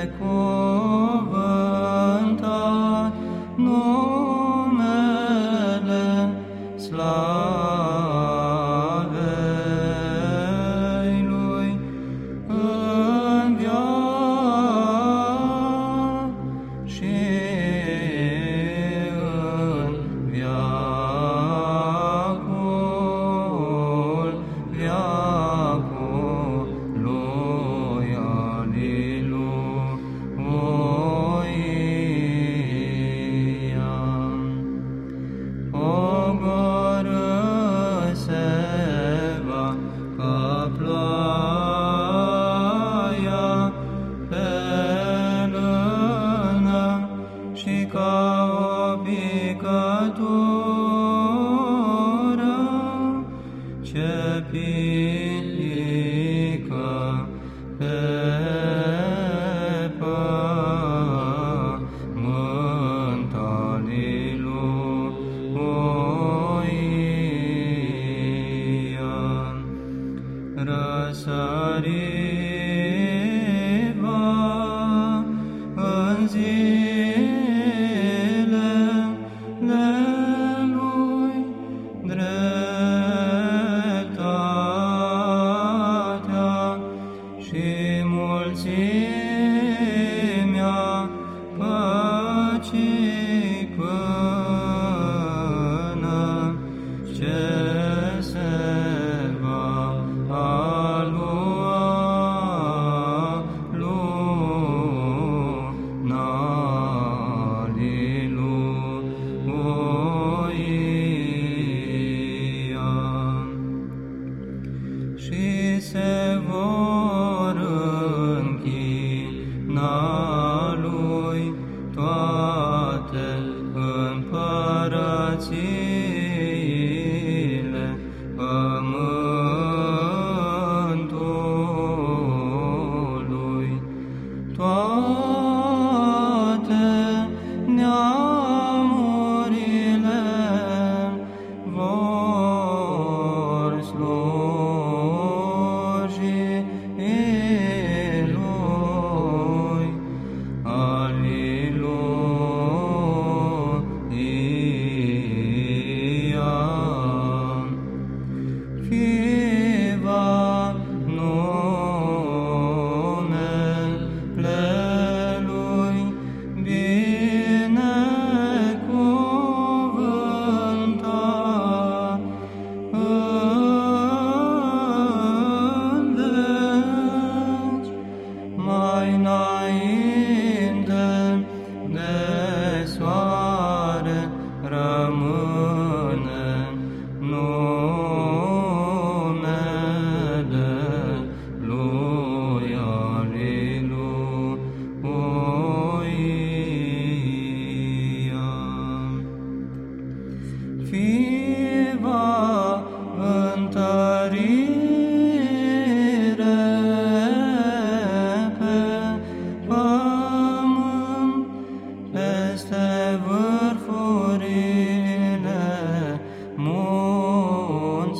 back 사리마 은지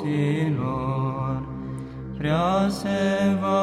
morților, prea se va